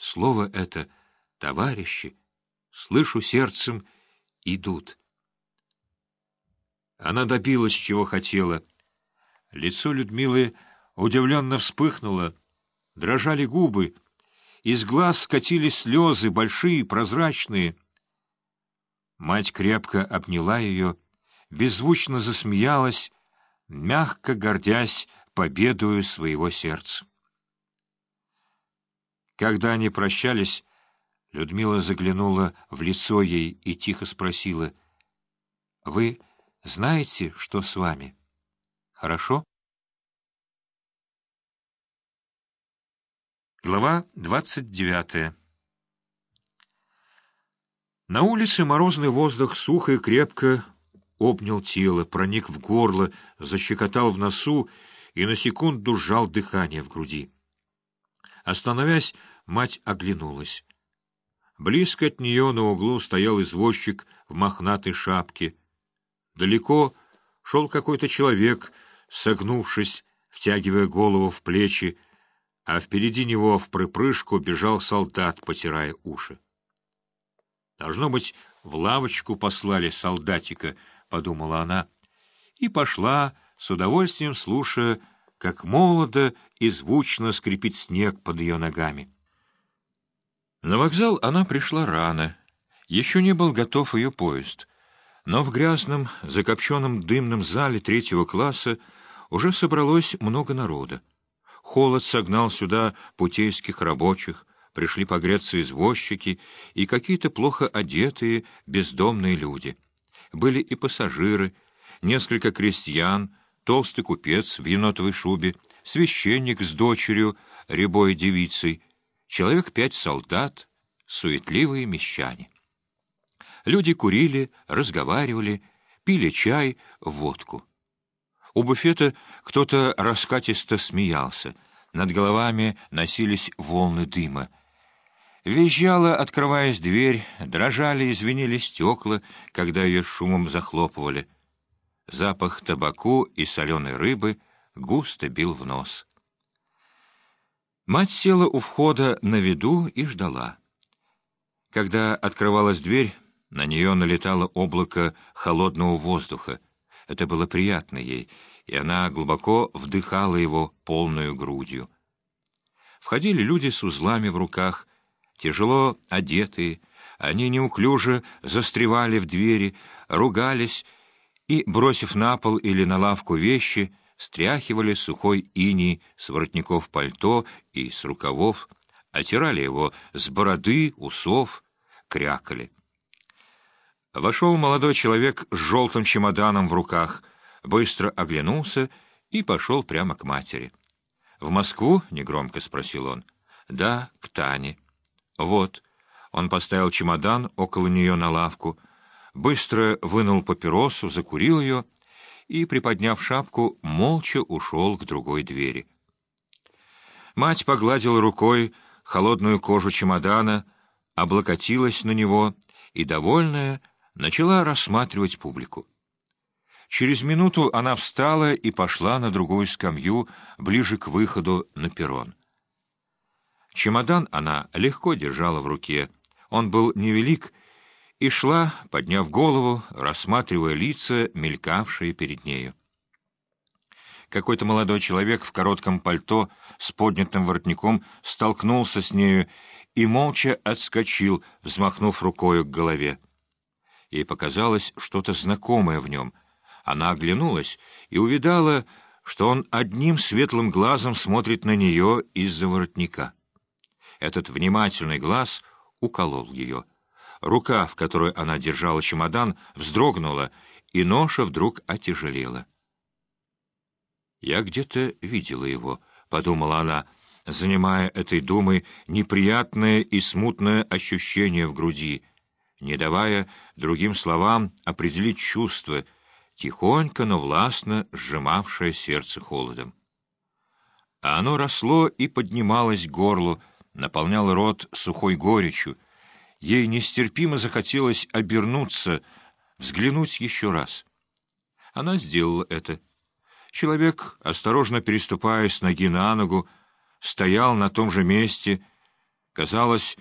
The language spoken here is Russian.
слово это «товарищи», слышу сердцем, идут. Она добилась, чего хотела. Лицо Людмилы удивленно вспыхнуло, дрожали губы, из глаз скатились слезы, большие, прозрачные. Мать крепко обняла ее, беззвучно засмеялась, мягко гордясь победою своего сердца. Когда они прощались, Людмила заглянула в лицо ей и тихо спросила, «Вы знаете, что с вами? Хорошо?» Глава двадцать девятая На улице морозный воздух сухо и крепко обнял тело, проник в горло, защекотал в носу и на секунду сжал дыхание в груди. Остановясь, мать оглянулась. Близко от нее на углу стоял извозчик в мохнатой шапке. Далеко шел какой-то человек, согнувшись, втягивая голову в плечи, а впереди него в припрыжку бежал солдат, потирая уши. Должно быть, в лавочку послали солдатика —— подумала она, и пошла, с удовольствием слушая, как молодо и звучно скрипит снег под ее ногами. На вокзал она пришла рано. Еще не был готов ее поезд. Но в грязном, закопченном дымном зале третьего класса уже собралось много народа. Холод согнал сюда путейских рабочих, пришли погреться извозчики и какие-то плохо одетые бездомные люди — были и пассажиры, несколько крестьян, толстый купец в енотовой шубе, священник с дочерью, рябой девицей, человек пять солдат, суетливые мещане. Люди курили, разговаривали, пили чай, водку. У буфета кто-то раскатисто смеялся, над головами носились волны дыма — Визжала, открываясь дверь, дрожали и звенели стекла, когда ее шумом захлопывали. Запах табаку и соленой рыбы густо бил в нос. Мать села у входа на виду и ждала. Когда открывалась дверь, на нее налетало облако холодного воздуха. Это было приятно ей, и она глубоко вдыхала его полную грудью. Входили люди с узлами в руках, Тяжело одетые, они неуклюже застревали в двери, ругались и, бросив на пол или на лавку вещи, стряхивали сухой иней с воротников пальто и с рукавов, отирали его с бороды, усов, крякали. Вошел молодой человек с желтым чемоданом в руках, быстро оглянулся и пошел прямо к матери. — В Москву? — негромко спросил он. — Да, к Тане. «Вот». Он поставил чемодан около нее на лавку, быстро вынул папиросу, закурил ее и, приподняв шапку, молча ушел к другой двери. Мать погладила рукой холодную кожу чемодана, облокотилась на него и, довольная, начала рассматривать публику. Через минуту она встала и пошла на другую скамью, ближе к выходу на перрон. Чемодан она легко держала в руке. Он был невелик, и шла, подняв голову, рассматривая лица, мелькавшие перед нею. Какой-то молодой человек в коротком пальто с поднятым воротником столкнулся с нею и молча отскочил, взмахнув рукою к голове. Ей показалось что-то знакомое в нем. Она оглянулась и увидала, что он одним светлым глазом смотрит на нее из-за воротника. Этот внимательный глаз уколол ее. Рука, в которой она держала чемодан, вздрогнула, и ноша вдруг отяжелела. «Я где-то видела его», — подумала она, занимая этой думой неприятное и смутное ощущение в груди, не давая другим словам определить чувство, тихонько, но властно сжимавшее сердце холодом. А оно росло и поднималось к горлу, наполнял рот сухой горечью. Ей нестерпимо захотелось обернуться, взглянуть еще раз. Она сделала это. Человек, осторожно переступая с ноги на ногу, стоял на том же месте, Казалось,